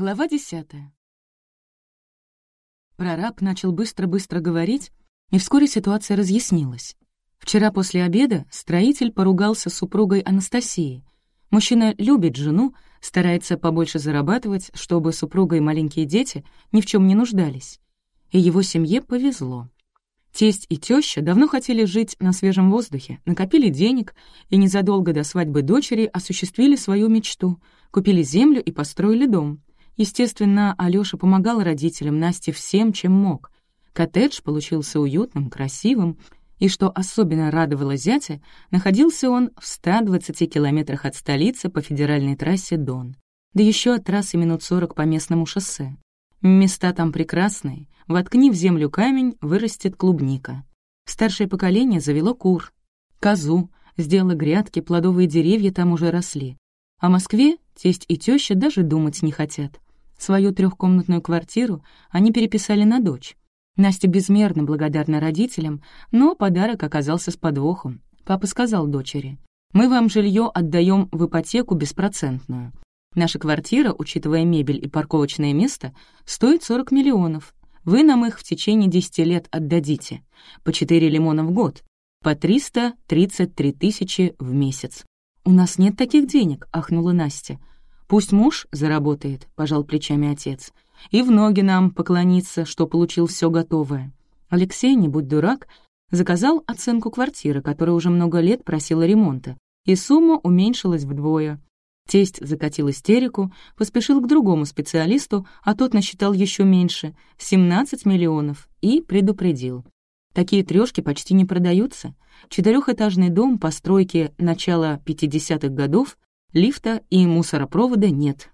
Глава десятая. Прораб начал быстро-быстро говорить, и вскоре ситуация разъяснилась. Вчера после обеда строитель поругался с супругой Анастасией. Мужчина любит жену, старается побольше зарабатывать, чтобы супруга и маленькие дети ни в чем не нуждались. И его семье повезло. Тесть и теща давно хотели жить на свежем воздухе, накопили денег и незадолго до свадьбы дочери осуществили свою мечту, купили землю и построили дом. Естественно, Алёша помогал родителям Насте всем, чем мог. Коттедж получился уютным, красивым, и, что особенно радовало зятя, находился он в 120 километрах от столицы по федеральной трассе Дон, да еще от трассы минут 40 по местному шоссе. Места там прекрасные, воткни в землю камень, вырастет клубника. Старшее поколение завело кур, козу, сделало грядки, плодовые деревья там уже росли. О Москве тесть и теща даже думать не хотят. Свою трехкомнатную квартиру они переписали на дочь. Настя безмерно благодарна родителям, но подарок оказался с подвохом. Папа сказал дочери, «Мы вам жилье отдаем в ипотеку беспроцентную. Наша квартира, учитывая мебель и парковочное место, стоит 40 миллионов. Вы нам их в течение 10 лет отдадите. По 4 лимона в год. По 333 тысячи в месяц. «У нас нет таких денег», — ахнула Настя. «Пусть муж заработает», — пожал плечами отец и в ноги нам поклониться, что получил все готовое. Алексей, не будь дурак, заказал оценку квартиры, которая уже много лет просила ремонта, и сумма уменьшилась вдвое. Тесть закатил истерику, поспешил к другому специалисту, а тот насчитал еще меньше — 17 миллионов, и предупредил. Такие трешки почти не продаются. Четырехэтажный дом постройки начала 50-х годов, лифта и мусоропровода нет.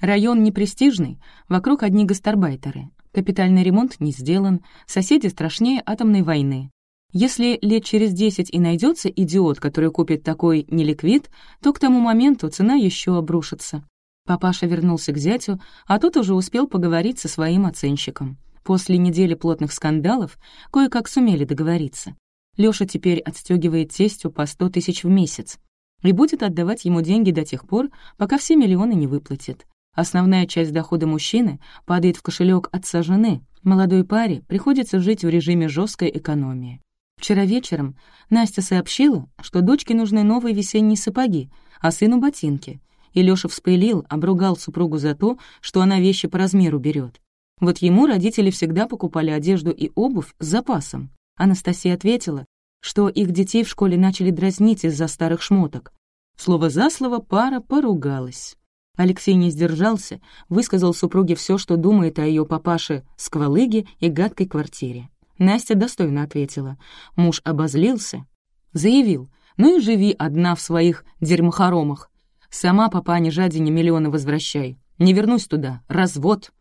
Район непрестижный, вокруг одни гастарбайтеры. Капитальный ремонт не сделан, соседи страшнее атомной войны. Если лет через десять и найдется идиот, который купит такой неликвид, то к тому моменту цена еще обрушится. Папаша вернулся к зятю, а тот уже успел поговорить со своим оценщиком. После недели плотных скандалов кое-как сумели договориться. Лёша теперь отстегивает тестю по сто тысяч в месяц и будет отдавать ему деньги до тех пор, пока все миллионы не выплатит. Основная часть дохода мужчины падает в кошелек отца жены. Молодой паре приходится жить в режиме жесткой экономии. Вчера вечером Настя сообщила, что дочке нужны новые весенние сапоги, а сыну — ботинки. И Лёша вспылил, обругал супругу за то, что она вещи по размеру берет. Вот ему родители всегда покупали одежду и обувь с запасом. Анастасия ответила, что их детей в школе начали дразнить из-за старых шмоток. Слово за слово пара поругалась. Алексей не сдержался, высказал супруге все, что думает о ее папаше сквалыге и гадкой квартире. Настя достойно ответила. Муж обозлился, заявил, ну и живи одна в своих дерьмохоромах. Сама папане жадине миллионы возвращай. Не вернусь туда. Развод.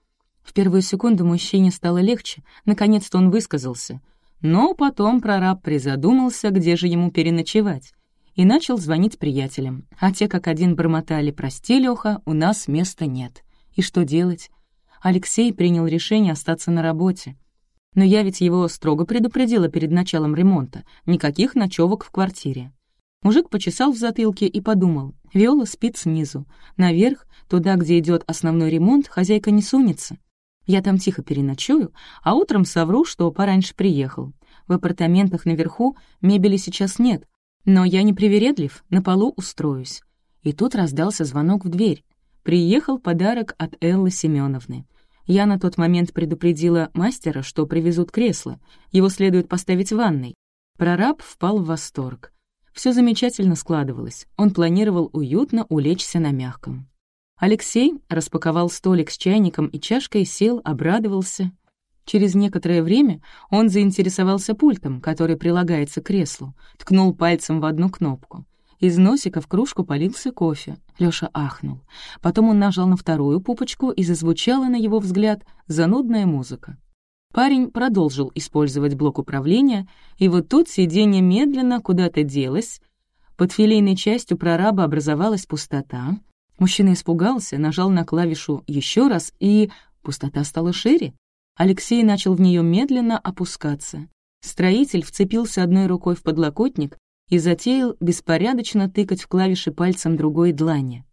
В первую секунду мужчине стало легче, наконец-то он высказался. Но потом прораб призадумался, где же ему переночевать и начал звонить приятелям. А те как один бормотали «Прости, Лёха, у нас места нет». И что делать? Алексей принял решение остаться на работе. Но я ведь его строго предупредила перед началом ремонта. Никаких ночевок в квартире. Мужик почесал в затылке и подумал. Виола спит снизу. Наверх, туда, где идет основной ремонт, хозяйка не сунется. Я там тихо переночую, а утром совру, что пораньше приехал. В апартаментах наверху мебели сейчас нет, но я не привередлив, на полу устроюсь. И тут раздался звонок в дверь. Приехал подарок от Эллы Семеновны. Я на тот момент предупредила мастера, что привезут кресло. Его следует поставить в ванной. Прораб впал в восторг. Все замечательно складывалось. Он планировал уютно улечься на мягком. Алексей распаковал столик с чайником и чашкой, сел, обрадовался. Через некоторое время он заинтересовался пультом, который прилагается к креслу, ткнул пальцем в одну кнопку. Из носика в кружку полился кофе. Лёша ахнул. Потом он нажал на вторую пупочку, и зазвучала, на его взгляд, занудная музыка. Парень продолжил использовать блок управления, и вот тут сиденье медленно куда-то делось. Под филейной частью прораба образовалась пустота. Мужчина испугался, нажал на клавишу еще раз, и пустота стала шире. Алексей начал в нее медленно опускаться. Строитель вцепился одной рукой в подлокотник и затеял беспорядочно тыкать в клавиши пальцем другой длани.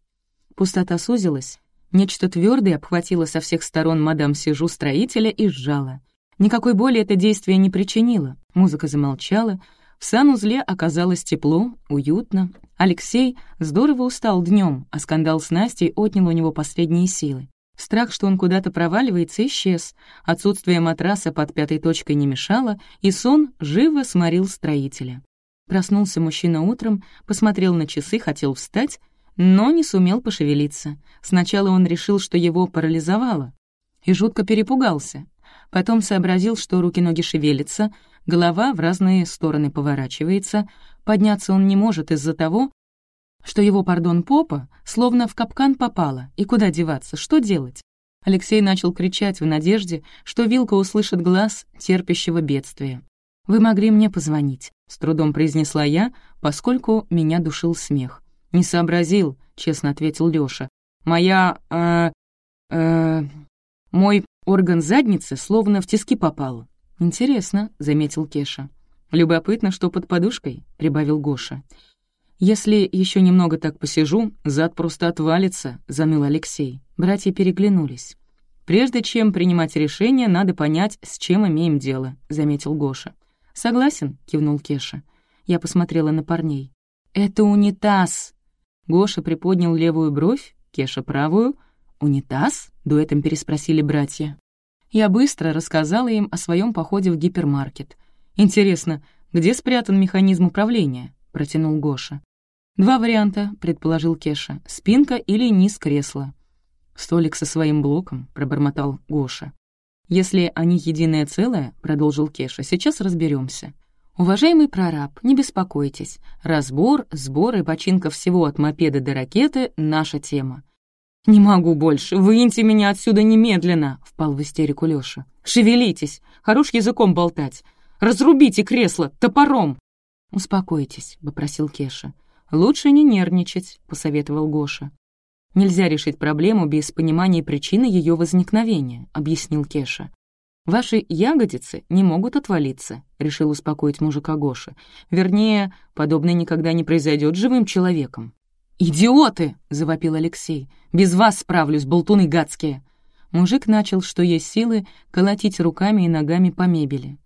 Пустота сузилась, Нечто твердое обхватило со всех сторон мадам Сижу строителя и сжало. Никакой боли это действие не причинило. Музыка замолчала, в санузле оказалось тепло, уютно. Алексей здорово устал днем, а скандал с Настей отнял у него последние силы. Страх, что он куда-то проваливается, исчез. Отсутствие матраса под пятой точкой не мешало, и сон живо сморил строителя. Проснулся мужчина утром, посмотрел на часы, хотел встать, но не сумел пошевелиться. Сначала он решил, что его парализовало, и жутко перепугался. Потом сообразил, что руки-ноги шевелятся, голова в разные стороны поворачивается, подняться он не может из-за того, что его, пардон, попа, словно в капкан попала, и куда деваться, что делать? Алексей начал кричать в надежде, что Вилка услышит глаз терпящего бедствия. «Вы могли мне позвонить», — с трудом произнесла я, поскольку меня душил смех. «Не сообразил», — честно ответил Лёша. «Моя... э... э... мой орган задницы словно в тиски попал. «Интересно», — заметил Кеша. «Любопытно, что под подушкой», — прибавил Гоша. «Если еще немного так посижу, зад просто отвалится», — заныл Алексей. Братья переглянулись. «Прежде чем принимать решение, надо понять, с чем имеем дело», — заметил Гоша. «Согласен», — кивнул Кеша. Я посмотрела на парней. «Это унитаз!» Гоша приподнял левую бровь, Кеша — правую. «Унитаз?» — дуэтом переспросили братья. Я быстро рассказала им о своем походе в гипермаркет. «Интересно, где спрятан механизм управления?» — протянул Гоша. «Два варианта», — предположил Кеша. «Спинка или низ кресла». «Столик со своим блоком», — пробормотал Гоша. «Если они единое целое», — продолжил Кеша, — «сейчас разберемся. Уважаемый прораб, не беспокойтесь. Разбор, сбор и починка всего от мопеда до ракеты — наша тема. «Не могу больше, выньте меня отсюда немедленно!» — впал в истерику Лёша. «Шевелитесь, хорош языком болтать. Разрубите кресло топором!» «Успокойтесь», — попросил Кеша. «Лучше не нервничать», — посоветовал Гоша. «Нельзя решить проблему без понимания причины ее возникновения», — объяснил Кеша. «Ваши ягодицы не могут отвалиться», — решил успокоить мужика Гоша. «Вернее, подобное никогда не произойдет живым человеком». «Идиоты!» — завопил Алексей. «Без вас справлюсь, болтуны гадские!» Мужик начал, что есть силы, колотить руками и ногами по мебели.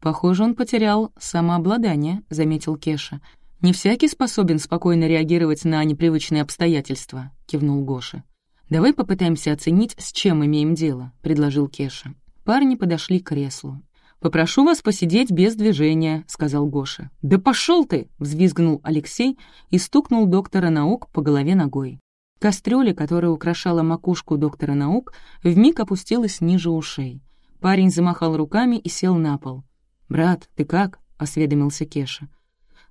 «Похоже, он потерял самообладание», — заметил Кеша. «Не всякий способен спокойно реагировать на непривычные обстоятельства», — кивнул Гоша. «Давай попытаемся оценить, с чем имеем дело», — предложил Кеша. Парни подошли к креслу. «Попрошу вас посидеть без движения», — сказал Гоша. «Да пошел ты!» — взвизгнул Алексей и стукнул доктора наук по голове ногой. Кастрюля, которая украшала макушку доктора наук, вмиг опустилась ниже ушей. Парень замахал руками и сел на пол. «Брат, ты как?» — осведомился Кеша.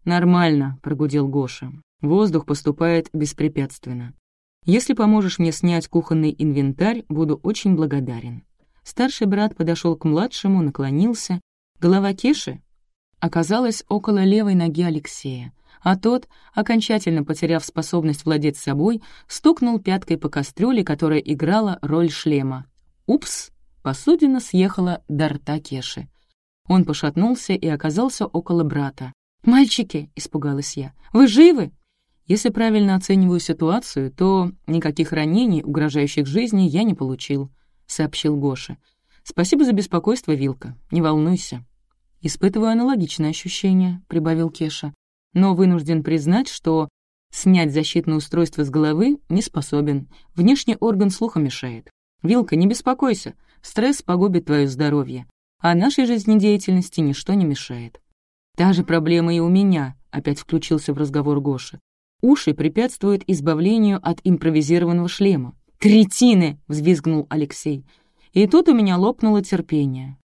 «Нормально», — прогудел Гоша. «Воздух поступает беспрепятственно. Если поможешь мне снять кухонный инвентарь, буду очень благодарен». Старший брат подошел к младшему, наклонился. Голова Кеши оказалась около левой ноги Алексея, а тот, окончательно потеряв способность владеть собой, стукнул пяткой по кастрюле, которая играла роль шлема. Упс! Посудина съехала до рта Кеши. Он пошатнулся и оказался около брата. «Мальчики!» — испугалась я. «Вы живы?» Если правильно оцениваю ситуацию, то никаких ранений, угрожающих жизни, я не получил сообщил Гоша. «Спасибо за беспокойство, Вилка. Не волнуйся». «Испытываю аналогичное ощущение», — прибавил Кеша. «Но вынужден признать, что снять защитное устройство с головы не способен. Внешний орган слуха мешает. Вилка, не беспокойся. Стресс погубит твое здоровье. А нашей жизнедеятельности ничто не мешает». «Та же проблема и у меня», — опять включился в разговор Гоша. «Уши препятствуют избавлению от импровизированного шлема. «Кретины!» — взвизгнул Алексей. И тут у меня лопнуло терпение.